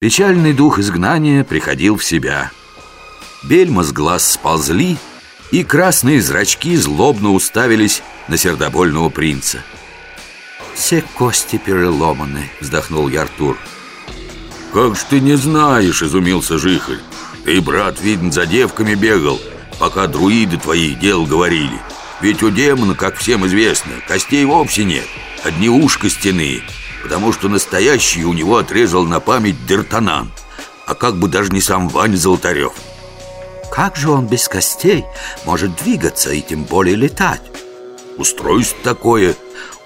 Печальный дух изгнания приходил в себя. Бельма с глаз сползли, и красные зрачки злобно уставились на сердобольного принца. «Все кости переломаны», — вздохнул Яртур. «Как ж ты не знаешь?» — изумился Жихарь. «Ты, брат, видно, за девками бегал, пока друиды твои дел говорили. Ведь у демона, как всем известно, костей вовсе нет, одни ушка стены, потому что настоящий у него отрезал на память Дертанан, а как бы даже не сам Ваня Золотарев». Как же он без костей может двигаться и тем более летать? Устройство такое,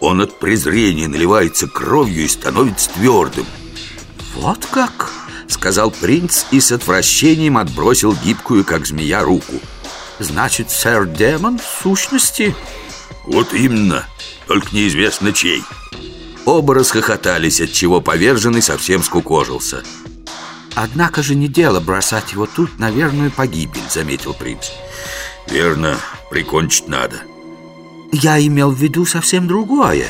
он от презрения наливается кровью и становится твердым. Вот как, сказал принц и с отвращением отбросил гибкую, как змея, руку. Значит, сэр Демон в сущности... Вот именно, только неизвестно чей. Оба расхохотались, от чего поверженный совсем скукожился. Однако же не дело бросать его тут на верную погибель, заметил принц. Верно, прикончить надо. Я имел в виду совсем другое.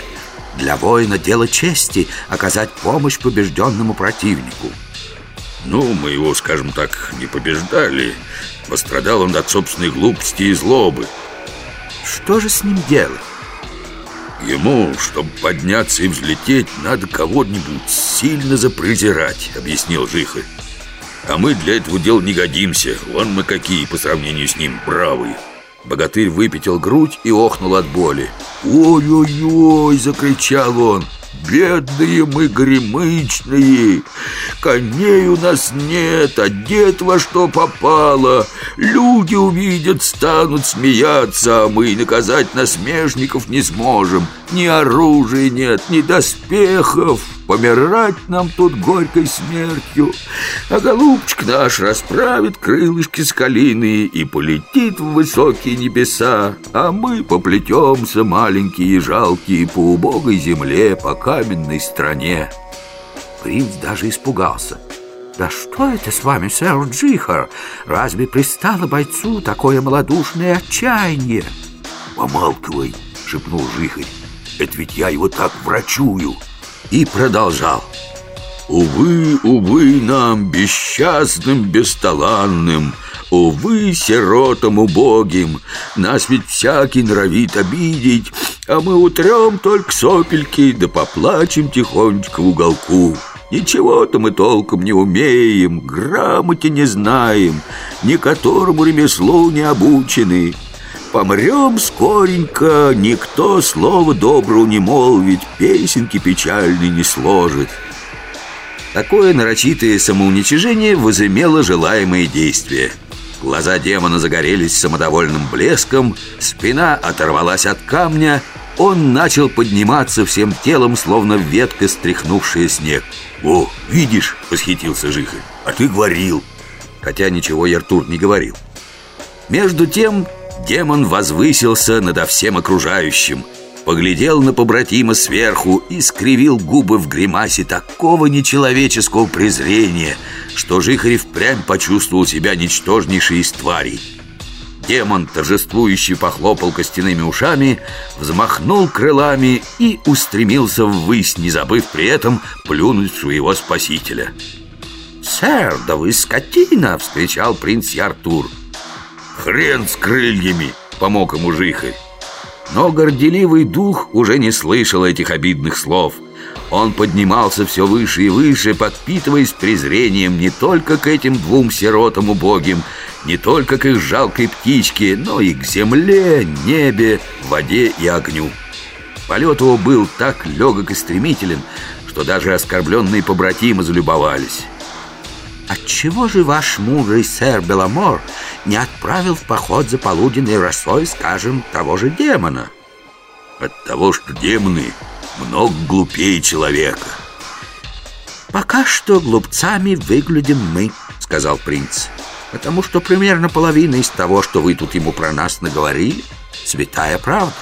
Для воина дело чести оказать помощь побежденному противнику. Ну, мы его, скажем так, не побеждали. Пострадал он от собственной глупости и злобы. Что же с ним делать? Ему, чтобы подняться и взлететь, надо кого-нибудь сильно запрезирать, объяснил Жихарь. А мы для этого дела не годимся. Вон мы какие по сравнению с ним бравые. Богатырь выпятил грудь и охнул от боли. «Ой-ой-ой!» — закричал он. Бедные мы гремычные. Коней у нас нет, одет во что попало. Люди увидят, станут смеяться А мы наказать насмешников не сможем. Ни оружия нет, ни доспехов Помирать нам тут горькой смертью А голубчик наш расправит крылышки скалиные И полетит в высокие небеса А мы поплетемся маленькие и жалкие По убогой земле, по каменной стране Принц даже испугался «Да что это с вами, сэр Джихар? Разве пристало бойцу такое малодушное отчаяние?» «Помалкивай!» — шепнул Жихарь «Это ведь я его так врачую!» И продолжал. «Увы, увы нам, бесчастным, бесталанным, Увы, сиротам убогим, Нас ведь всякий нравит обидеть, А мы утрем только сопельки, Да поплачем тихонечко в уголку. Ничего-то мы толком не умеем, Грамоте не знаем, Ни которому ремеслу не обучены, Помрем скоренько, никто слова доброго не молвит, песенки печальной не сложит. Такое нарочитое самоуничижение возымело желаемое действие. Глаза демона загорелись самодовольным блеском, спина оторвалась от камня, он начал подниматься всем телом, словно ветка, стряхнувшая снег. «О, видишь!» — восхитился Жихарь. «А ты говорил!» Хотя ничего Яртур не говорил. Между тем демон возвысился надо всем окружающим Поглядел на побратима сверху и скривил губы в гримасе такого нечеловеческого презрения Что Жихарь впрямь почувствовал себя ничтожнейшей из тварей. Демон, торжествующий, похлопал костяными ушами Взмахнул крылами и устремился ввысь, не забыв при этом плюнуть своего спасителя. «Сэр, да вы скотина!» — встречал принц Яртур «Хрен с крыльями!» — помог ему Жихарь. Но горделивый дух уже не слышал этих обидных слов. Он поднимался все выше и выше, подпитываясь презрением не только к этим двум сиротам убогим Не только к их жалкой птичке, но и к земле, небе, воде и огню. Полет его был так легок и стремителен, что даже оскорбленные побратимы залюбовались Отчего же ваш мудрый сэр Беламор не отправил в поход за полуденной росой, скажем, того же демона? От того, что демоны много глупее человека. Пока что глупцами выглядим мы, сказал принц. Потому что примерно половина из того, что вы тут ему про нас наговорили, святая правда.